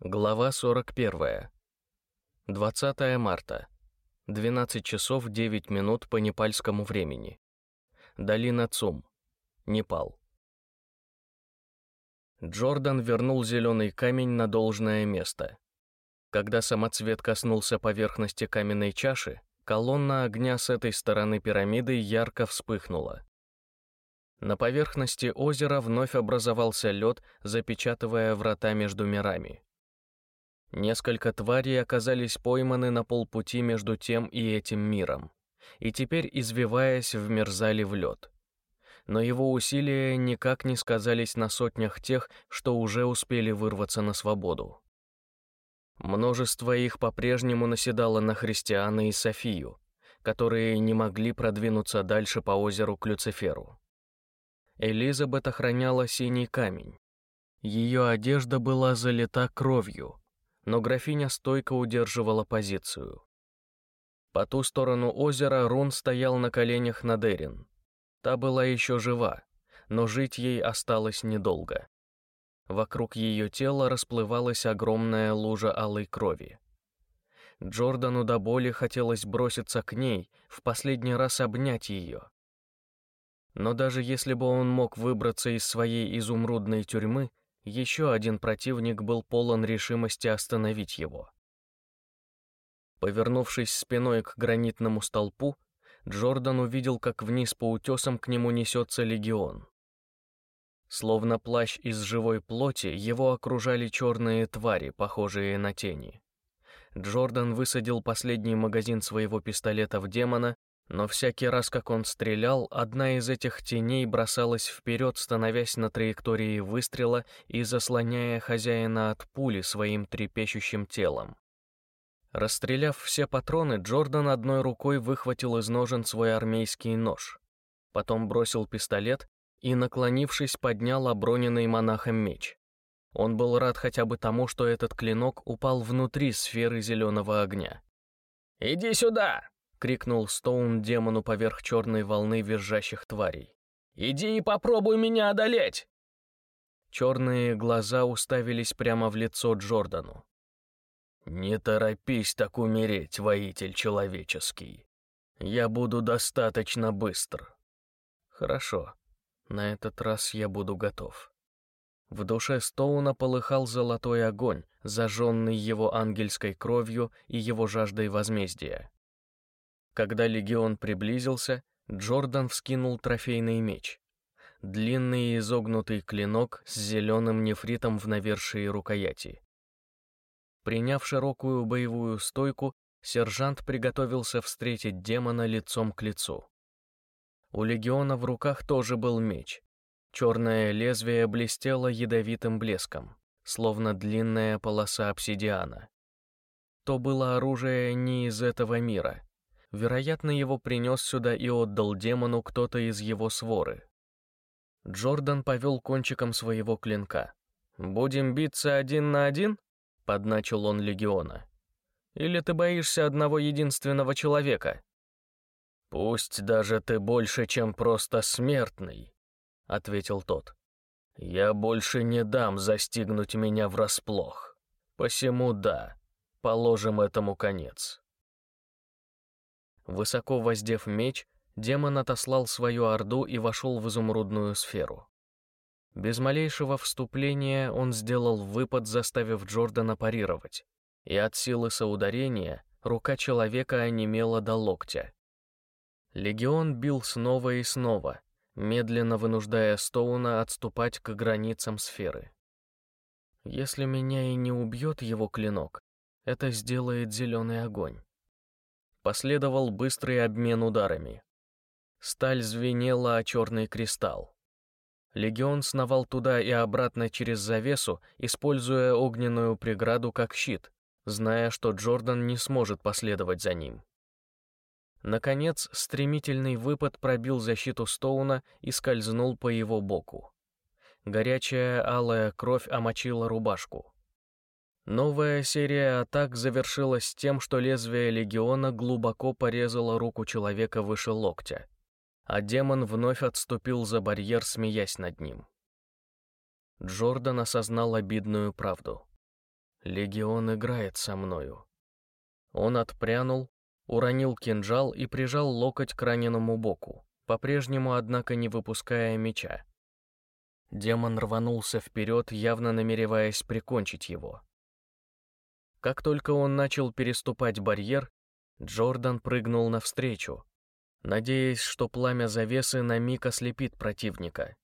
Глава 41. 20 марта. 12 часов 9 минут по непальскому времени. Долина Цум. Непал. Джордан вернул зеленый камень на должное место. Когда самоцвет коснулся поверхности каменной чаши, колонна огня с этой стороны пирамиды ярко вспыхнула. На поверхности озера вновь образовался лед, запечатывая врата между мирами. Несколько тварей оказались пойманы на полпути между тем и этим миром, и теперь, извиваясь, вмерзали в лед. Но его усилия никак не сказались на сотнях тех, что уже успели вырваться на свободу. Множество их по-прежнему наседало на Христиана и Софию, которые не могли продвинуться дальше по озеру к Люциферу. Элизабет охраняла синий камень. Ее одежда была залита кровью, но графиня стойко удерживала позицию. По ту сторону озера Рун стоял на коленях над Эрин. Та была еще жива, но жить ей осталось недолго. Вокруг ее тела расплывалась огромная лужа алой крови. Джордану до боли хотелось броситься к ней, в последний раз обнять ее. Но даже если бы он мог выбраться из своей изумрудной тюрьмы, еще один противник был полон решимости остановить его. Повернувшись спиной к гранитному столпу, Джордан увидел, как вниз по утесам к нему несется легион. Словно плащ из живой плоти, его окружали черные твари, похожие на тени. Джордан высадил последний магазин своего пистолета в демона но всякий раз, как он стрелял, одна из этих теней бросалась вперед, становясь на траектории выстрела и заслоняя хозяина от пули своим трепещущим телом. Расстреляв все патроны, Джордан одной рукой выхватил из ножен свой армейский нож. Потом бросил пистолет и, наклонившись, поднял оброненный монахом меч. Он был рад хотя бы тому, что этот клинок упал внутри сферы зеленого огня. «Иди сюда!» — крикнул Стоун демону поверх черной волны визжащих тварей. «Иди и попробуй меня одолеть!» Черные глаза уставились прямо в лицо Джордану. «Не торопись так умереть, воитель человеческий. Я буду достаточно быстр». «Хорошо, на этот раз я буду готов». В душе Стоуна полыхал золотой огонь, зажженный его ангельской кровью и его жаждой возмездия. Когда легион приблизился, Джордан вскинул трофейный меч. Длинный изогнутый клинок с зеленым нефритом в навершии рукояти. Приняв широкую боевую стойку, сержант приготовился встретить демона лицом к лицу. У легиона в руках тоже был меч. Черное лезвие блестело ядовитым блеском, словно длинная полоса обсидиана. То было оружие не из этого мира — Вероятно, его принес сюда и отдал демону кто-то из его своры. Джордан повел кончиком своего клинка. «Будем биться один на один?» — подначил он легиона. «Или ты боишься одного единственного человека?» «Пусть даже ты больше, чем просто смертный», — ответил тот. «Я больше не дам застигнуть меня врасплох. Посему да, положим этому конец». Высоко воздев меч, демон отослал свою орду и вошел в изумрудную сферу. Без малейшего вступления он сделал выпад, заставив Джордана парировать, и от силы соударения рука человека онемела до локтя. Легион бил снова и снова, медленно вынуждая Стоуна отступать к границам сферы. Если меня и не убьет его клинок, это сделает зеленый огонь. Последовал быстрый обмен ударами. Сталь звенела о черный кристалл. Легион сновал туда и обратно через завесу, используя огненную преграду как щит, зная, что Джордан не сможет последовать за ним. Наконец, стремительный выпад пробил защиту Стоуна и скользнул по его боку. Горячая алая кровь омочила рубашку. Новая серия атак завершилась тем, что лезвие легиона глубоко порезало руку человека выше локтя, а демон вновь отступил за барьер, смеясь над ним. Джордан осознал обидную правду. Легион играет со мною. Он отпрянул, уронил кинжал и прижал локоть к раненому боку, по-прежнему, однако, не выпуская меча. Демон рванулся вперед, явно намереваясь прикончить его. Как только он начал переступать барьер, Джордан прыгнул навстречу, надеясь, что пламя завесы на миг ослепит противника.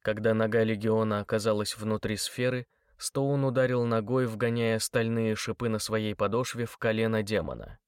Когда нога легиона оказалась внутри сферы, Стоун ударил ногой, вгоняя стальные шипы на своей подошве в колено демона.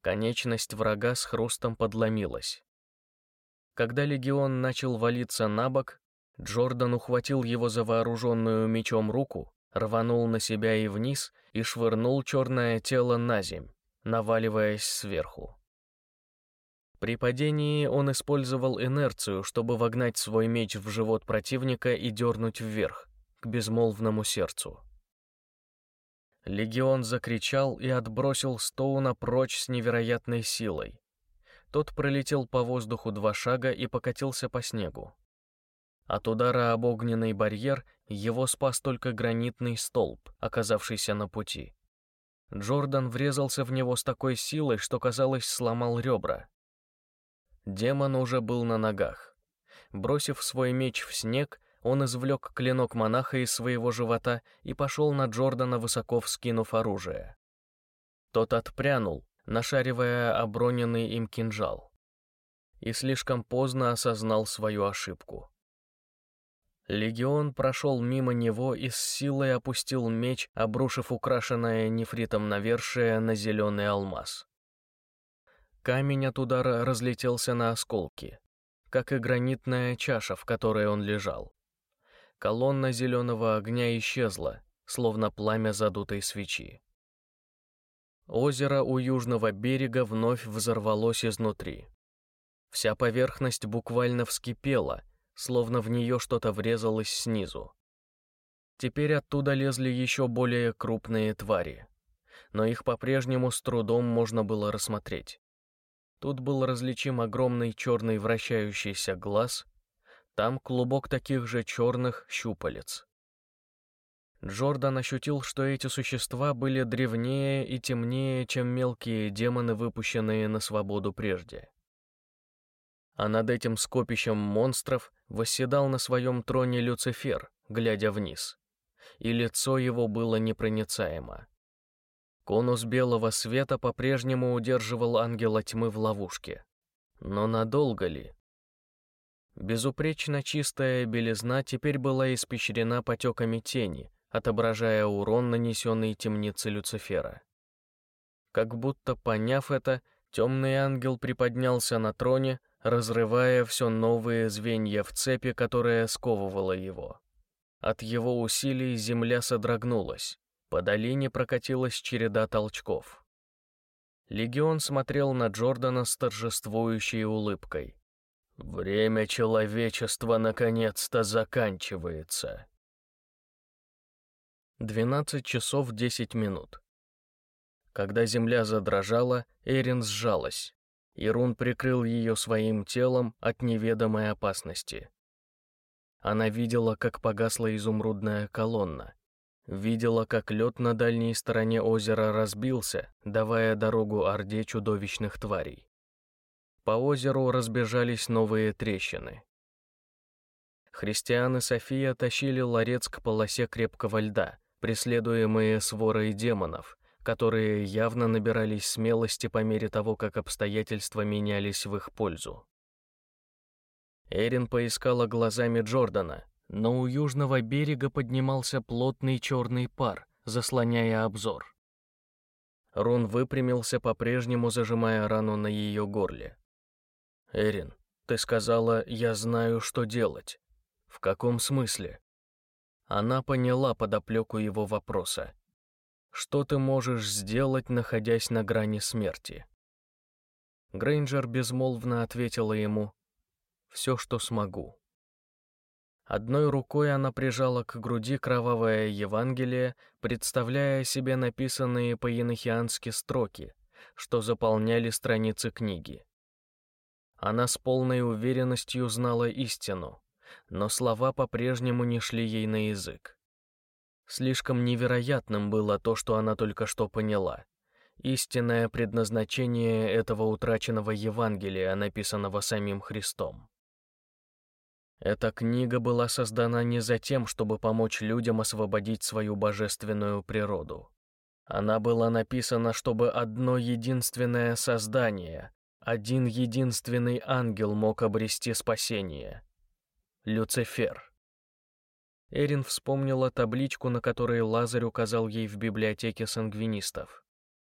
Конечность врага с хрустом подломилась. Когда легион начал валиться на бок, Джордан ухватил его за вооруженную мечом руку, рванул на себя и вниз и швырнул черное тело на земь, наваливаясь сверху. При падении он использовал инерцию, чтобы вогнать свой меч в живот противника и дернуть вверх, к безмолвному сердцу. Легион закричал и отбросил Стоуна прочь с невероятной силой. Тот пролетел по воздуху два шага и покатился по снегу. От удара об огненный барьер его спас только гранитный столб, оказавшийся на пути. Джордан врезался в него с такой силой, что, казалось, сломал ребра. Демон уже был на ногах. Бросив свой меч в снег, он извлек клинок монаха из своего живота и пошел на Джордана, высоко вскинув оружие. Тот отпрянул, нашаривая оброненный им кинжал. И слишком поздно осознал свою ошибку. Легион прошел мимо него и с силой опустил меч, обрушив украшенное нефритом навершие на зеленый алмаз. Камень от удара разлетелся на осколки, как и гранитная чаша, в которой он лежал. Колонна зеленого огня исчезла, словно пламя задутой свечи. Озеро у южного берега вновь взорвалось изнутри. Вся поверхность буквально вскипела — словно в нее что-то врезалось снизу. Теперь оттуда лезли еще более крупные твари, но их по-прежнему с трудом можно было рассмотреть. Тут был различим огромный черный вращающийся глаз, там клубок таких же черных щупалец. Джордан ощутил, что эти существа были древнее и темнее, чем мелкие демоны, выпущенные на свободу прежде а над этим скопищем монстров восседал на своем троне Люцифер, глядя вниз, и лицо его было непроницаемо. Конус белого света по-прежнему удерживал ангела тьмы в ловушке. Но надолго ли? Безупречно чистая белизна теперь была испещрена потеками тени, отображая урон, нанесенный темнице Люцифера. Как будто поняв это, темный ангел приподнялся на троне, разрывая все новые звенья в цепи, которая сковывала его. От его усилий земля содрогнулась, по долине прокатилась череда толчков. Легион смотрел на Джордана с торжествующей улыбкой. «Время человечества наконец-то заканчивается». 12 часов 10 минут. Когда земля задрожала, Эрин сжалась. Ирун прикрыл ее своим телом от неведомой опасности. Она видела, как погасла изумрудная колонна, видела, как лед на дальней стороне озера разбился, давая дорогу орде чудовищных тварей. По озеру разбежались новые трещины. Христиан и София тащили ларец к полосе крепкого льда, преследуемые сворой демонов, которые явно набирались смелости по мере того, как обстоятельства менялись в их пользу. Эрин поискала глазами Джордана, но у южного берега поднимался плотный черный пар, заслоняя обзор. Рун выпрямился, по-прежнему зажимая рану на ее горле. «Эрин, ты сказала, я знаю, что делать. В каком смысле?» Она поняла подоплеку его вопроса что ты можешь сделать, находясь на грани смерти?» Грейнджер безмолвно ответила ему «Все, что смогу». Одной рукой она прижала к груди кровавое Евангелие, представляя себе написанные по-енохиански строки, что заполняли страницы книги. Она с полной уверенностью знала истину, но слова по-прежнему не шли ей на язык. Слишком невероятным было то, что она только что поняла. Истинное предназначение этого утраченного Евангелия, написанного самим Христом. Эта книга была создана не за тем, чтобы помочь людям освободить свою божественную природу. Она была написана, чтобы одно единственное создание, один единственный ангел мог обрести спасение. Люцифер. Эрин вспомнила табличку, на которой Лазарь указал ей в библиотеке сангвинистов.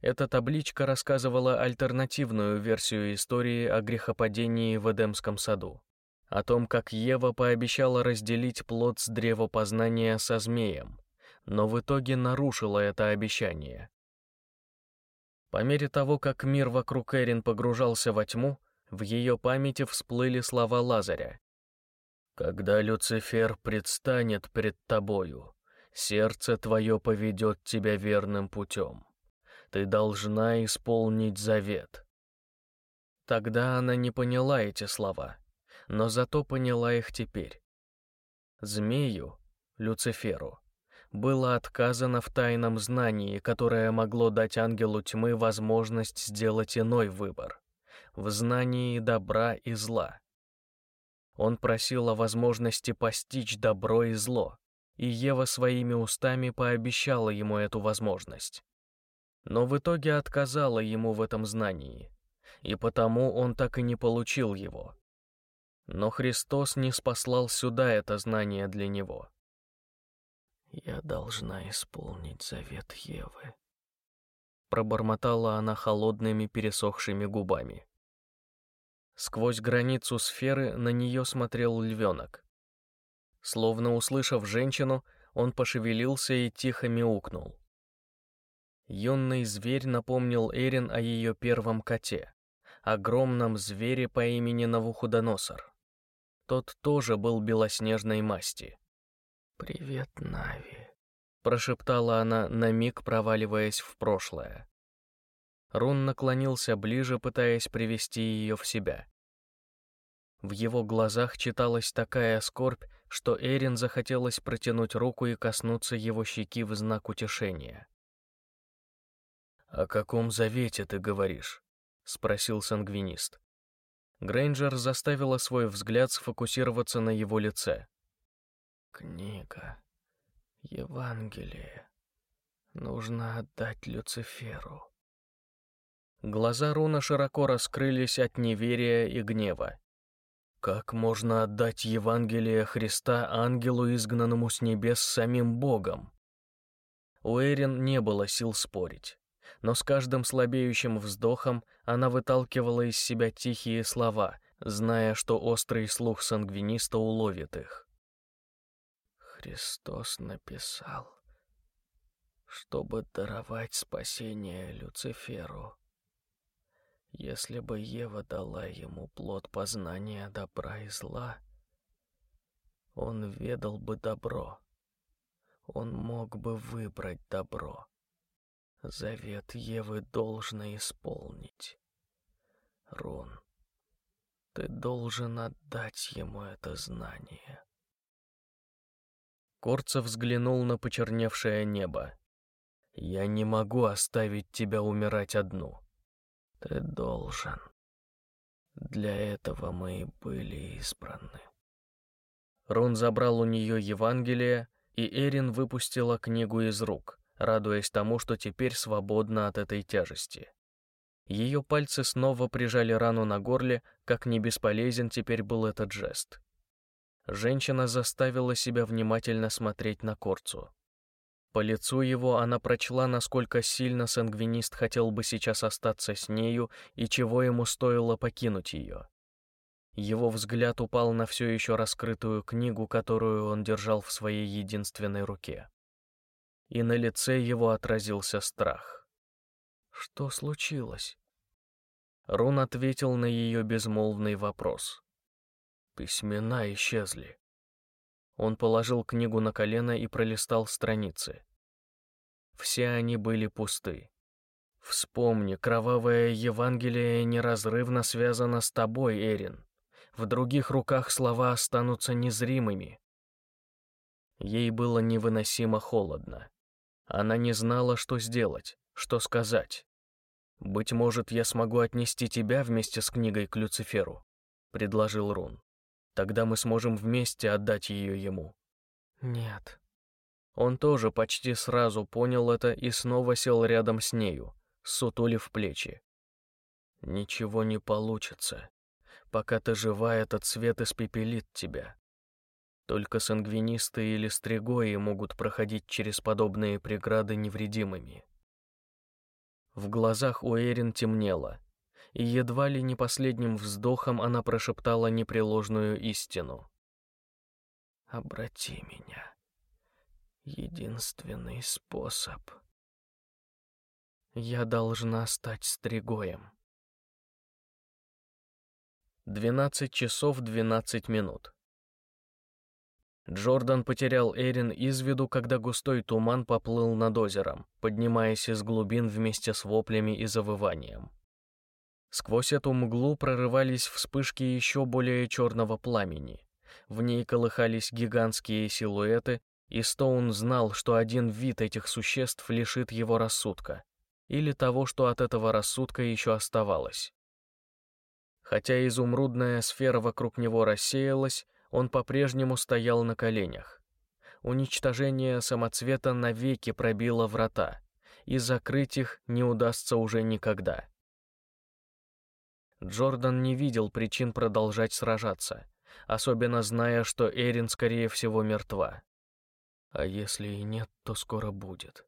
Эта табличка рассказывала альтернативную версию истории о грехопадении в Эдемском саду. О том, как Ева пообещала разделить плод с древа познания со змеем, но в итоге нарушила это обещание. По мере того, как мир вокруг Эрин погружался во тьму, в ее памяти всплыли слова Лазаря. Когда Люцифер предстанет пред тобою, сердце твое поведет тебя верным путем. Ты должна исполнить завет. Тогда она не поняла эти слова, но зато поняла их теперь. Змею, Люциферу, было отказано в тайном знании, которое могло дать ангелу тьмы возможность сделать иной выбор — в знании добра и зла. Он просил о возможности постичь добро и зло, и Ева своими устами пообещала ему эту возможность. Но в итоге отказала ему в этом знании, и потому он так и не получил его. Но Христос не спаслал сюда это знание для него. «Я должна исполнить завет Евы», — пробормотала она холодными пересохшими губами. Сквозь границу сферы на нее смотрел львенок. Словно услышав женщину, он пошевелился и тихо мяукнул. Юный зверь напомнил Эрин о ее первом коте, огромном звере по имени Навуходоносор. Тот тоже был белоснежной масти. «Привет, Нави», — прошептала она, на миг проваливаясь в прошлое. Рун наклонился ближе, пытаясь привести ее в себя. В его глазах читалась такая скорбь, что Эрин захотелось протянуть руку и коснуться его щеки в знак утешения. «О каком завете ты говоришь?» — спросил сангвинист. Грейнджер заставила свой взгляд сфокусироваться на его лице. «Книга. Евангелие. Нужно отдать Люциферу». Глаза Руна широко раскрылись от неверия и гнева. Как можно отдать Евангелие Христа ангелу, изгнанному с небес самим Богом? У Эрин не было сил спорить, но с каждым слабеющим вздохом она выталкивала из себя тихие слова, зная, что острый слух сангвиниста уловит их. Христос написал, чтобы даровать спасение Люциферу. Если бы Ева дала ему плод познания добра и зла, он ведал бы добро. Он мог бы выбрать добро. Завет Евы должно исполнить. Рон, ты должен отдать ему это знание. Корцев взглянул на почерневшее небо. «Я не могу оставить тебя умирать одну. Ты должен. Для этого мы и были избраны. Рун забрал у нее Евангелие, и Эрин выпустила книгу из рук, радуясь тому, что теперь свободна от этой тяжести. Ее пальцы снова прижали рану на горле, как не бесполезен теперь был этот жест. Женщина заставила себя внимательно смотреть на Корцу. По лицу его она прочла, насколько сильно сангвинист хотел бы сейчас остаться с нею и чего ему стоило покинуть ее. Его взгляд упал на все еще раскрытую книгу, которую он держал в своей единственной руке. И на лице его отразился страх. Что случилось? Рун ответил на ее безмолвный вопрос. Письмена исчезли. Он положил книгу на колено и пролистал страницы. Все они были пусты. Вспомни, кровавое Евангелие неразрывно связано с тобой, Эрин. В других руках слова останутся незримыми. Ей было невыносимо холодно. Она не знала, что сделать, что сказать. «Быть может, я смогу отнести тебя вместе с книгой к Люциферу», — предложил Рун. «Тогда мы сможем вместе отдать ее ему». «Нет». Он тоже почти сразу понял это и снова сел рядом с нею, сутулив плечи. «Ничего не получится. Пока ты жива, этот свет испепелит тебя. Только сангвинисты или стригои могут проходить через подобные преграды невредимыми. В глазах у Эрин темнело, и едва ли не последним вздохом она прошептала непреложную истину. «Обрати меня. Единственный способ. Я должна стать стригоем». Двенадцать часов двенадцать минут. Джордан потерял Эрин из виду, когда густой туман поплыл над озером, поднимаясь из глубин вместе с воплями и завыванием. Сквозь эту мглу прорывались вспышки еще более черного пламени. В ней колыхались гигантские силуэты, и Стоун знал, что один вид этих существ лишит его рассудка, или того, что от этого рассудка еще оставалось. Хотя изумрудная сфера вокруг него рассеялась, он по-прежнему стоял на коленях. Уничтожение самоцвета навеки пробило врата, и закрыть их не удастся уже никогда. Джордан не видел причин продолжать сражаться, особенно зная, что Эрин, скорее всего, мертва. А если и нет, то скоро будет.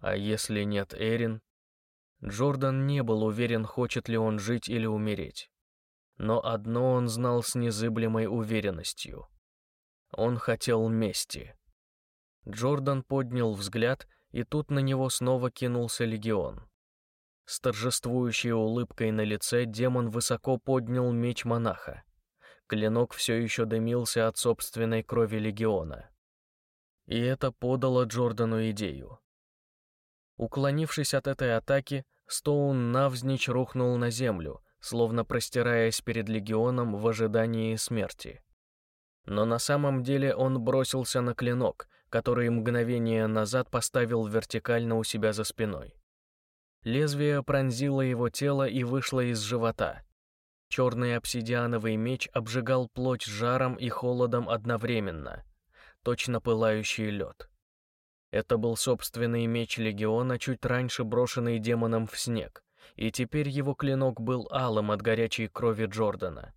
А если нет Эрин? Джордан не был уверен, хочет ли он жить или умереть. Но одно он знал с незыблемой уверенностью. Он хотел мести. Джордан поднял взгляд, и тут на него снова кинулся легион. С торжествующей улыбкой на лице демон высоко поднял меч монаха. Клинок все еще дымился от собственной крови легиона. И это подало Джордану идею. Уклонившись от этой атаки, Стоун навзничь рухнул на землю, словно простираясь перед легионом в ожидании смерти. Но на самом деле он бросился на клинок, который мгновение назад поставил вертикально у себя за спиной. Лезвие пронзило его тело и вышло из живота. Черный обсидиановый меч обжигал плоть жаром и холодом одновременно, точно пылающий лед. Это был собственный меч легиона, чуть раньше брошенный демоном в снег, и теперь его клинок был алым от горячей крови Джордана.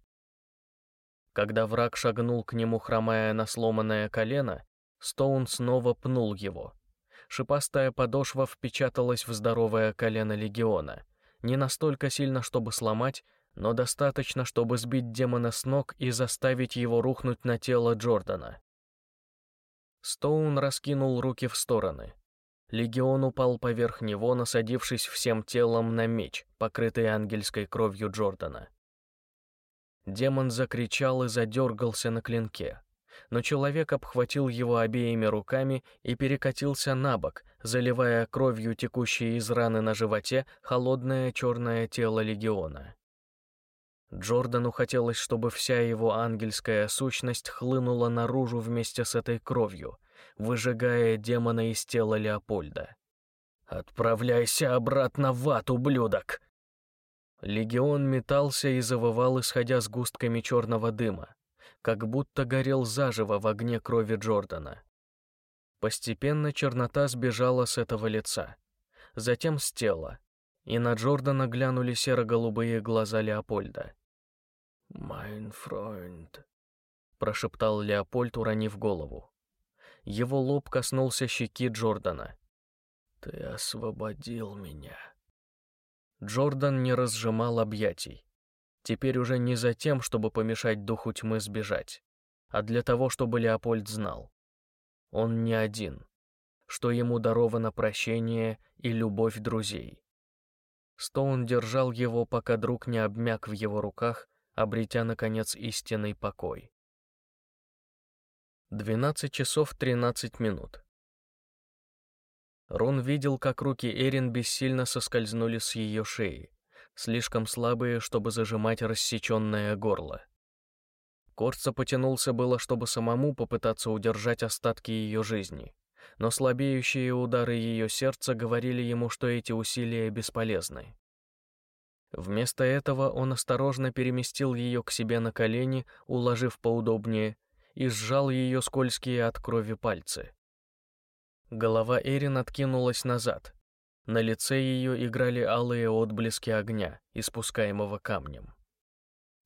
Когда враг шагнул к нему, хромая на сломанное колено, Стоун снова пнул его. Шипастая подошва впечаталась в здоровое колено легиона, не настолько сильно, чтобы сломать, но достаточно, чтобы сбить демона с ног и заставить его рухнуть на тело Джордана. Стоун раскинул руки в стороны. Легион упал поверх него, насадившись всем телом на меч, покрытый ангельской кровью Джордана. Демон закричал и задергался на клинке, но человек обхватил его обеими руками и перекатился на бок, заливая кровью текущей из раны на животе холодное черное тело легиона. Джордану хотелось, чтобы вся его ангельская сущность хлынула наружу вместе с этой кровью, выжигая демона из тела Леопольда. «Отправляйся обратно в ад, ублюдок!» Легион метался и завывал, исходя с густками черного дыма, как будто горел заживо в огне крови Джордана. Постепенно чернота сбежала с этого лица, затем с тела, и на Джордана глянули серо-голубые глаза Леопольда. «Майн фройнд», — прошептал Леопольд, уронив голову. Его лоб коснулся щеки Джордана. «Ты освободил меня». Джордан не разжимал объятий. Теперь уже не за тем, чтобы помешать духу тьмы сбежать, а для того, чтобы Леопольд знал. Он не один, что ему даровано прощение и любовь друзей. Стоун держал его, пока друг не обмяк в его руках, обретя, наконец, истинный покой. 12 часов 13 минут. Рон видел, как руки Эрин бессильно соскользнули с ее шеи, слишком слабые, чтобы зажимать рассеченное горло. Корца потянулся было, чтобы самому попытаться удержать остатки ее жизни, но слабеющие удары ее сердца говорили ему, что эти усилия бесполезны. Вместо этого он осторожно переместил ее к себе на колени, уложив поудобнее, и сжал ее скользкие от крови пальцы. Голова Эрин откинулась назад. На лице ее играли алые отблески огня, испускаемого камнем.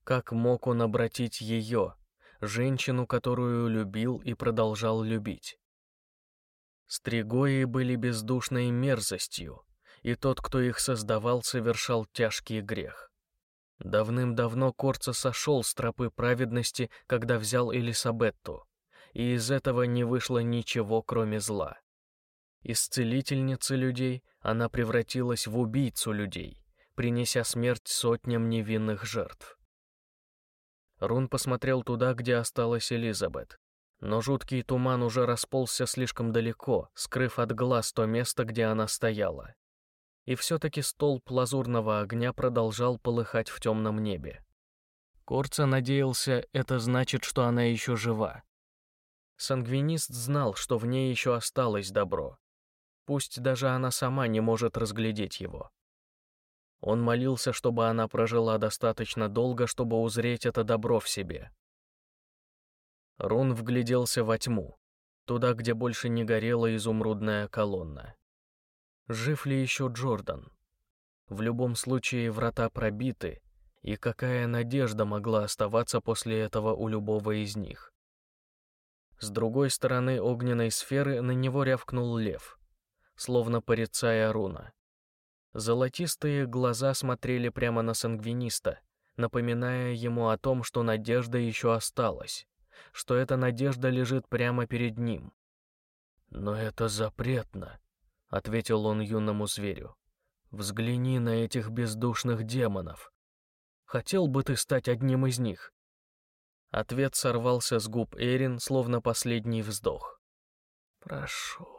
Как мог он обратить ее, женщину, которую любил и продолжал любить? Стригои были бездушной мерзостью, и тот, кто их создавал, совершал тяжкий грех. Давным-давно Корца сошел с тропы праведности, когда взял Элисабетту, и из этого не вышло ничего, кроме зла. Из целительницы людей она превратилась в убийцу людей, принеся смерть сотням невинных жертв. Рун посмотрел туда, где осталась Элизабет, но жуткий туман уже расползся слишком далеко, скрыв от глаз то место, где она стояла и все-таки столб лазурного огня продолжал полыхать в темном небе. Корца надеялся, это значит, что она еще жива. Сангвинист знал, что в ней еще осталось добро. Пусть даже она сама не может разглядеть его. Он молился, чтобы она прожила достаточно долго, чтобы узреть это добро в себе. Рун вгляделся во тьму, туда, где больше не горела изумрудная колонна. Жив ли еще Джордан? В любом случае врата пробиты, и какая надежда могла оставаться после этого у любого из них? С другой стороны огненной сферы на него рявкнул лев, словно порицая руна. Золотистые глаза смотрели прямо на сангвиниста, напоминая ему о том, что надежда еще осталась, что эта надежда лежит прямо перед ним. Но это запретно, — ответил он юному зверю. «Взгляни на этих бездушных демонов. Хотел бы ты стать одним из них?» Ответ сорвался с губ Эрин, словно последний вздох. «Прошу,